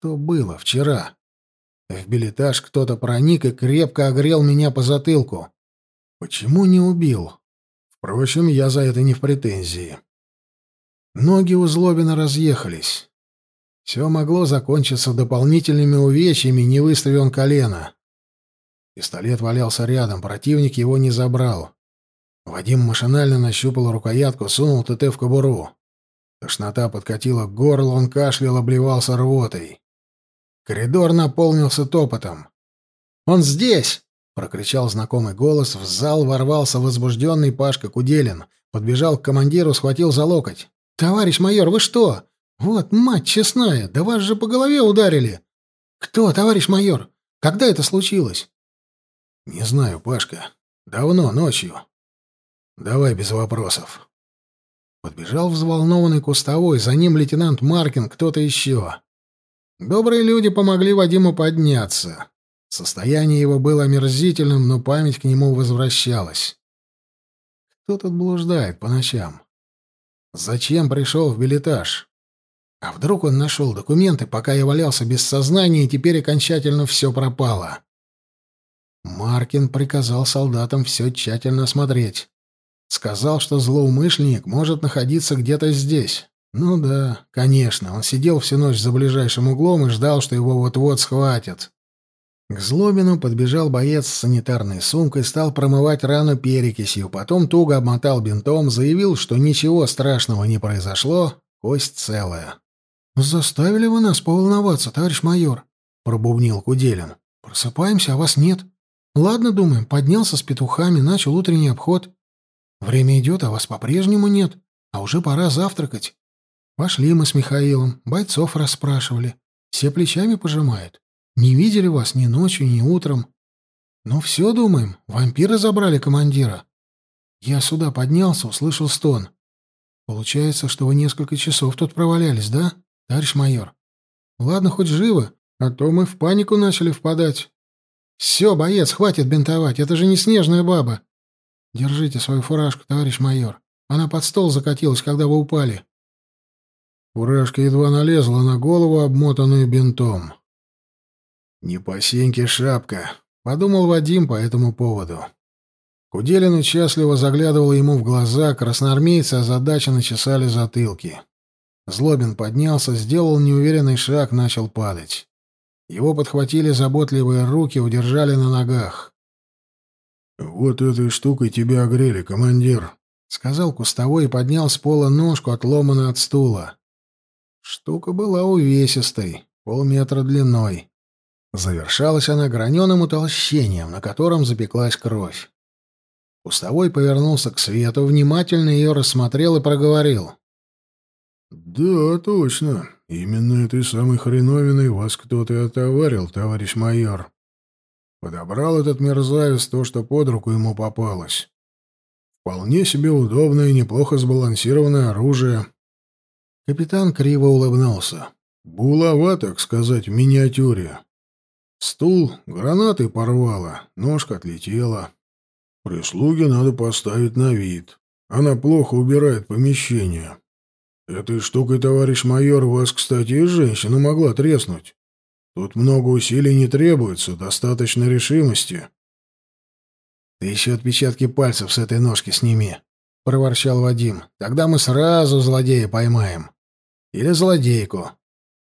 Что было вчера? В билетаж кто-то проник и крепко огрел меня по затылку. Почему не убил? Впрочем, я за это не в претензии. Ноги у Злобина разъехались. Все могло закончиться дополнительными увечьями, не выставив он колено. Пистолет валялся рядом, противник его не забрал. Вадим машинально нащупал рукоятку, сунул ТТ в кобуру. Тошнота подкатила к горлу, он кашлял, обливался рвотой. Коридор наполнился топотом. «Он здесь!» — прокричал знакомый голос. В зал ворвался возбужденный Пашка Куделин. Подбежал к командиру, схватил за локоть. «Товарищ майор, вы что? Вот, мать честная, да вас же по голове ударили!» «Кто, товарищ майор? Когда это случилось?» «Не знаю, Пашка. Давно, ночью. Давай без вопросов». Подбежал взволнованный кустовой, за ним лейтенант Маркин, кто-то еще. Добрые люди помогли Вадиму подняться. Состояние его было омерзительным, но память к нему возвращалась. Кто тут блуждает по ночам? Зачем пришел в билетаж? А вдруг он нашел документы, пока я валялся без сознания, и теперь окончательно все пропало? Маркин приказал солдатам все тщательно осмотреть. Сказал, что злоумышленник может находиться где-то здесь. Ну да, конечно, он сидел всю ночь за ближайшим углом и ждал, что его вот-вот схватят. К Злобину подбежал боец с санитарной сумкой, стал промывать рану перекисью, потом туго обмотал бинтом, заявил, что ничего страшного не произошло, кость целая. «Заставили вы нас поволноваться, товарищ майор», — пробубнил Куделин. «Просыпаемся, а вас нет. Ладно, думаем, поднялся с петухами, начал утренний обход. Время идет, а вас по-прежнему нет, а уже пора завтракать. Пошли мы с Михаилом, бойцов расспрашивали. Все плечами пожимают. Не видели вас ни ночью, ни утром. Ну все, думаем, вампиры забрали командира. Я сюда поднялся, услышал стон. Получается, что вы несколько часов тут провалялись, да, товарищ майор? Ладно, хоть живы, а то мы в панику начали впадать. Все, боец, хватит бинтовать, это же не снежная баба. Держите свою фуражку, товарищ майор. Она под стол закатилась, когда вы упали. Фуражка едва налезла на голову, обмотанную бинтом. «Не по сеньке шапка», — подумал Вадим по этому поводу. Куделин участливо заглядывал ему в глаза, красноармейцы озадаченно чесали затылки. Злобин поднялся, сделал неуверенный шаг, начал падать. Его подхватили заботливые руки, удержали на ногах. «Вот этой штукой тебя огрели, командир», — сказал Кустовой и поднял с пола ножку, отломанную от стула. Штука была увесистой, полметра длиной. Завершалась она граненым утолщением, на котором запеклась кровь. Кустовой повернулся к свету, внимательно ее рассмотрел и проговорил. «Да, точно. Именно этой самой хреновиной вас кто-то и отоварил, товарищ майор. Подобрал этот мерзавец то, что под руку ему попалось. Вполне себе удобное и неплохо сбалансированное оружие». Капитан криво улыбнулся. «Булава, так сказать, в миниатюре. Стул гранатой порвала, ножка отлетела. Прислуги надо поставить на вид. Она плохо убирает помещение. Этой штукой, товарищ майор, вас, кстати, и женщина могла треснуть. Тут много усилий не требуется, достаточно решимости. — Ты еще отпечатки пальцев с этой ножки сними, — проворчал Вадим. — Тогда мы сразу злодея поймаем. Или злодейку.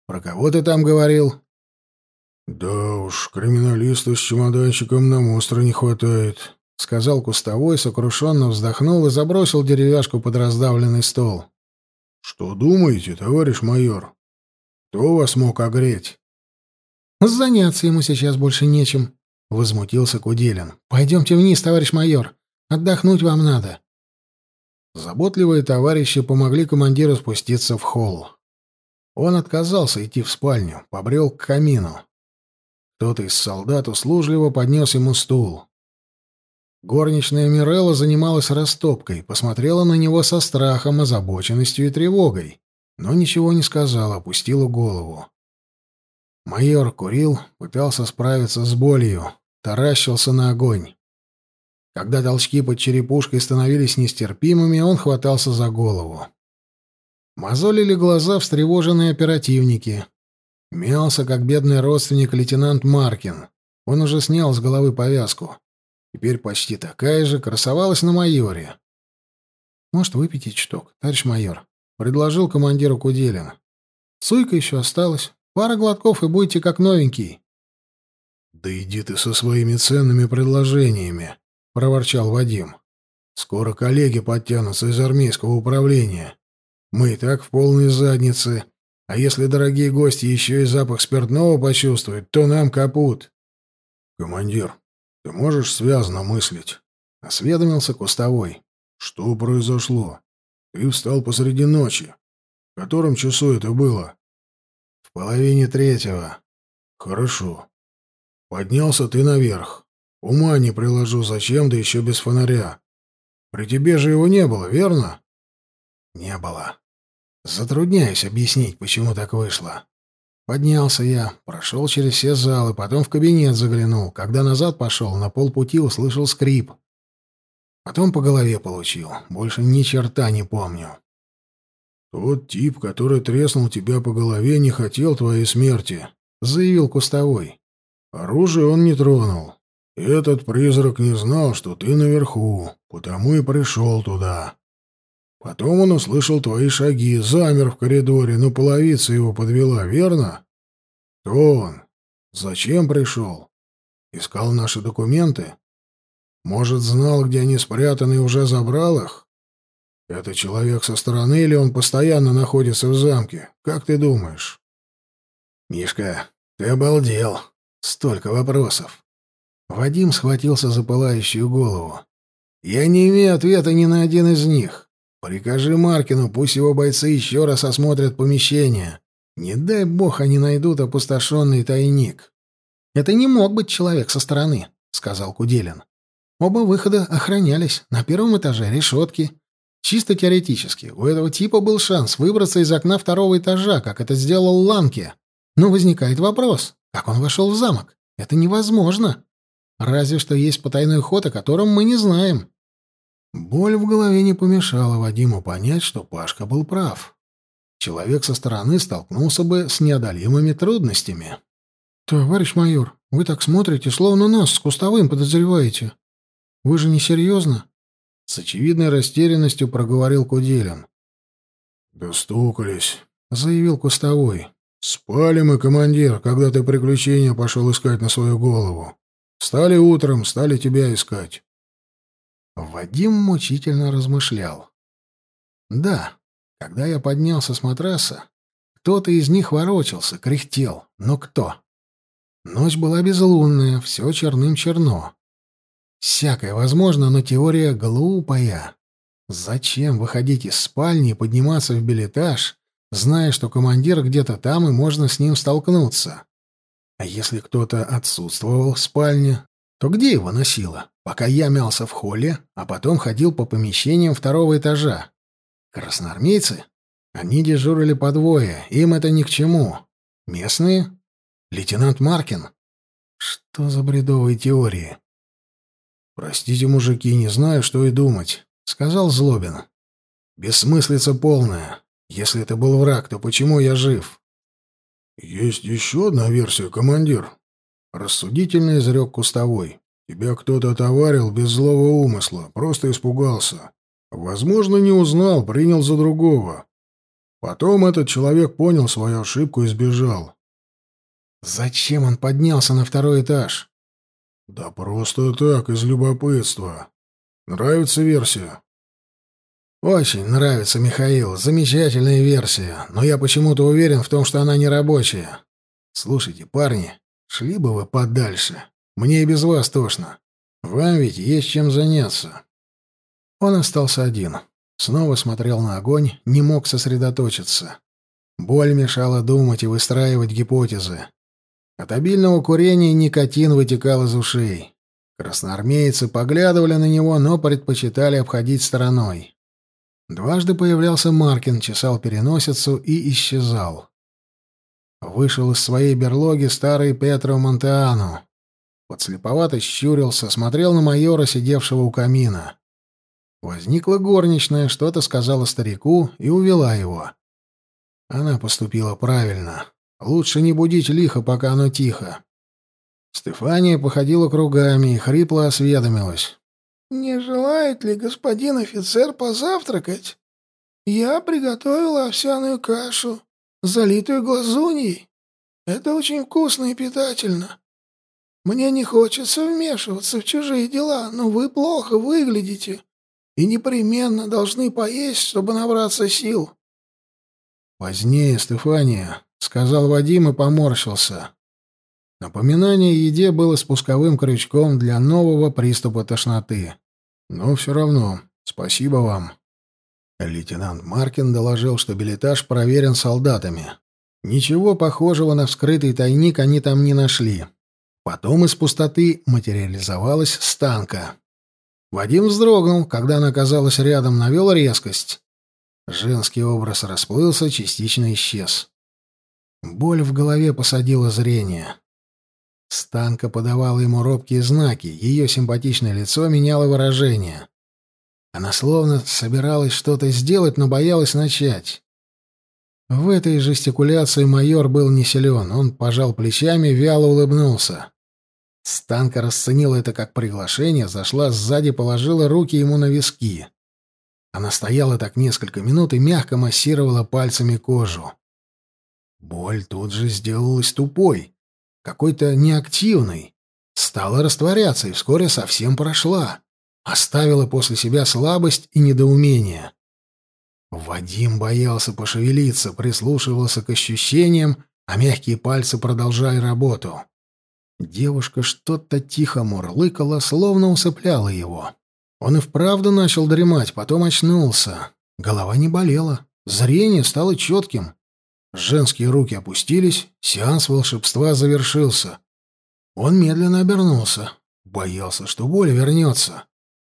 Про кого ты там говорил? — Да уж, криминалиста с чемоданчиком нам остро не хватает, — сказал Кустовой, сокрушенно вздохнул и забросил деревяшку под раздавленный стол. «Что думаете, товарищ майор? Кто вас мог огреть?» «Заняться ему сейчас больше нечем», — возмутился Куделин. «Пойдемте вниз, товарищ майор. Отдохнуть вам надо». Заботливые товарищи помогли командиру спуститься в холл. Он отказался идти в спальню, побрел к камину. Кто-то из солдат услужливо поднес ему стул. Горничная Мирелла занималась растопкой, посмотрела на него со страхом, озабоченностью и тревогой, но ничего не сказала, опустила голову. Майор курил, пытался справиться с болью, таращился на огонь. Когда толчки под черепушкой становились нестерпимыми, он хватался за голову. Мозолили глаза встревоженные оперативники. Мялся, как бедный родственник лейтенант Маркин. Он уже снял с головы повязку теперь почти такая же, красовалась на майоре. «Может, выпить чуток, товарищ майор?» — предложил командиру Куделин. «Суйка еще осталась. Пара глотков, и будете как новенький». «Да иди ты со своими ценными предложениями», — проворчал Вадим. «Скоро коллеги подтянутся из армейского управления. Мы и так в полной заднице. А если дорогие гости еще и запах спиртного почувствуют, то нам капут». «Командир, ты можешь связно мыслить? Осведомился Кустовой. Что произошло? Ты встал посреди ночи. В котором часу это было? В половине третьего. Хорошо. Поднялся ты наверх. Ума не приложу, зачем, да еще без фонаря. При тебе же его не было, верно? Не было. Затрудняюсь объяснить, почему так вышло. Поднялся я, прошел через все залы, потом в кабинет заглянул. Когда назад пошел, на полпути услышал скрип. Потом по голове получил. Больше ни черта не помню. «Тот тип, который треснул тебя по голове, не хотел твоей смерти», — заявил Кустовой. «Оружие он не тронул. Этот призрак не знал, что ты наверху, потому и пришел туда. Потом он услышал твои шаги, замер в коридоре, но половица его подвела, верно? Кто он? Зачем пришел? Искал наши документы? Может, знал, где они спрятаны и уже забрал их? Это человек со стороны или он постоянно находится в замке? Как ты думаешь? Мишка, ты обалдел. Столько вопросов. Вадим схватился за пылающую голову. Я не имею ответа ни на один из них. Прикажи Маркину, пусть его бойцы еще раз осмотрят помещение. Не дай бог они найдут опустошенный тайник. Это не мог быть человек со стороны, сказал Куделин. Оба выхода охранялись. На первом этаже решетки. Чисто теоретически, у этого типа был шанс выбраться из окна второго этажа, как это сделал Ланке. Но возникает вопрос, как он вошел в замок? Это невозможно. Разве что есть потайной ход, о котором мы не знаем. Боль в голове не помешала Вадиму понять, что Пашка был прав. Человек со стороны столкнулся бы с неодолимыми трудностями. «Товарищ майор, вы так смотрите, словно нас с Кустовым подозреваете. Вы же не серьезно?» С очевидной растерянностью проговорил Куделин. «Достукались», — заявил Кустовой. «Спали мы, командир, когда ты приключения пошел искать на свою голову. Стали утром, стали тебя искать». Вадим мучительно размышлял. «Да, когда я поднялся с матраса, кто-то из них ворочался, кряхтел. Но кто? Ночь была безлунная, все черным-черно. Всякое возможно, но теория глупая. Зачем выходить из спальни и подниматься в билетаж, зная, что командир где-то там и можно с ним столкнуться? А если кто-то отсутствовал в спальне, то где его носило? Пока я мялся в холле, а потом ходил по помещениям второго этажа. Красноармейцы? Они дежурили по двое, им это ни к чему. Местные? Лейтенант Маркин? Что за бредовые теории? «Простите, мужики, не знаю, что и думать», — сказал Злобин. «Бессмыслица полная. Если это был враг, то почему я жив?» «Есть еще одна версия, командир», — рассудительно изрек Кустовой. «Тебя кто-то отоварил без злого умысла, просто испугался. Возможно, не узнал, принял за другого. Потом этот человек понял свою ошибку и сбежал. Зачем он поднялся на второй этаж? Да просто так, из любопытства. Нравится версия? Очень нравится, Михаил. Замечательная версия. Но я почему-то уверен в том, что она не рабочая. Слушайте, парни, шли бы вы подальше. Мне и без вас тошно. Вам ведь есть чем заняться. Он остался один. Снова смотрел на огонь, не мог сосредоточиться. Боль мешала думать и выстраивать гипотезы. От обильного курения никотин вытекал из ушей. Красноармейцы поглядывали на него, но предпочитали обходить стороной. Дважды появлялся Маркин, чесал переносицу и исчезал. Вышел из своей берлоги старый Петро Монтеану. Подслеповато щурился, смотрел на майора, сидевшего у камина. Возникла горничная, что-то сказала старику и увела его. Она поступила правильно. Лучше не будить лихо, пока оно тихо. Стефания походила кругами и хрипло осведомилась. «Не желает ли господин офицер позавтракать? Я приготовила овсяную кашу, залитую глазуньей. Это очень вкусно и питательно. Мне не хочется вмешиваться в чужие дела, но вы плохо выглядите и непременно должны поесть, чтобы набраться сил. Позднее, Стефания, сказал Вадим и поморщился. Напоминание о еде было спусковым крючком для нового приступа тошноты. Но все равно, спасибо вам. Лейтенант Маркин доложил, что билетаж проверен солдатами. Ничего похожего на вскрытый тайник они там не нашли. Потом из пустоты материализовалась станка. Вадим вздрогнул, когда она оказалась рядом, навел резкость. Женский образ расплылся, частично исчез. Боль в голове посадила зрение. Станка подавала ему робкие знаки, ее симпатичное лицо меняло выражение. Она словно собиралась что-то сделать, но боялась начать. В этой жестикуляции майор был не силен. Он пожал плечами, вяло улыбнулся. Станка расценила это как приглашение, зашла сзади, положила руки ему на виски. Она стояла так несколько минут и мягко массировала пальцами кожу. Боль тут же сделалась тупой, какой-то неактивной. Стала растворяться и вскоре совсем прошла. Оставила после себя слабость и недоумение. Вадим боялся пошевелиться, прислушивался к ощущениям, а мягкие пальцы продолжали работу. Девушка что-то тихо мурлыкала, словно усыпляла его. Он и вправду начал дремать, потом очнулся. Голова не болела, зрение стало четким. Женские руки опустились, сеанс волшебства завершился. Он медленно обернулся, боялся, что боль вернется.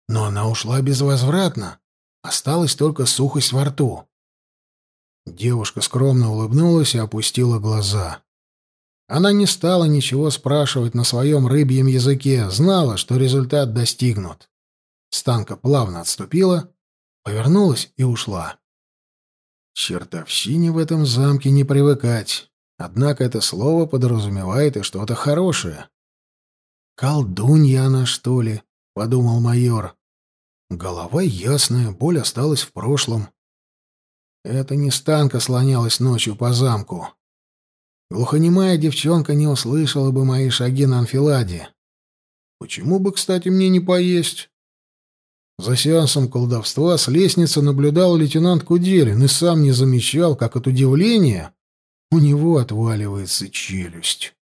Но она ушла безвозвратно. Осталась только сухость во рту. Девушка скромно улыбнулась и опустила глаза. Она не стала ничего спрашивать на своем рыбьем языке, знала, что результат достигнут. Станка плавно отступила, повернулась и ушла. Чертовщине в этом замке не привыкать. Однако это слово подразумевает и что-то хорошее. «Колдунья она, что ли?» — подумал майор. Голова ясная, боль осталась в прошлом. Это не станка слонялась ночью по замку. Глухонемая девчонка не услышала бы мои шаги на анфиладе. Почему бы, кстати, мне не поесть? За сеансом колдовства с лестницы наблюдал лейтенант Куделин и сам не замечал, как от удивления у него отваливается челюсть.